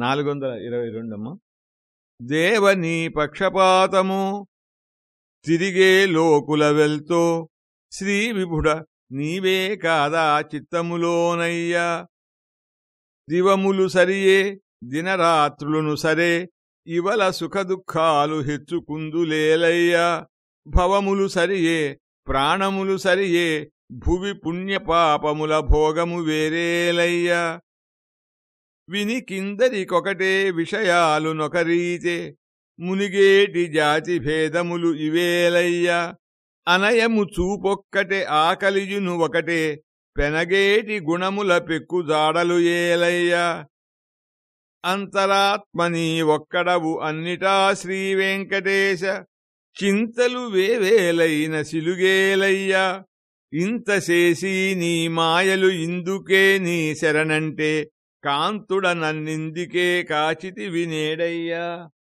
నాలుగు వందల ఇరవై రెండమ్మ. దేవనీ పక్షపాతము తిరిగే లోకుల వెల్తో శ్రీ విభుడ నీవే కాదా చిత్తములోనయ్యా. దివములు సరియే దినరాత్రులను సరే ఇవల సుఖదుఖాలు హెచ్చుకుందులేలయ్యా భవములు సరియే ప్రాణములు సరియే భువి పుణ్యపాపముల భోగము వేరేలయ్యా. విని కిందరికొకటే విషయాలు నొకరీచే మునిగేటి జాతి భేదములు ఇవేలయ్యా. అనయము చూపొక్కటే ఆకలియును ఒకటే. పెనగేటి గుణముల పెక్కుజాడలు ఏలయ్యా. అంతరాత్మని ఒక్కడవు అన్నిటా శ్రీవెంకటేశ. చింతలు వేవేలైన సిలుగేలయ్యా. ఇంతసేసి నీ మాయలు ఇందుకే నీ శరణంటే. కాంతుడనందికే కాచితి వినేడయ్యా.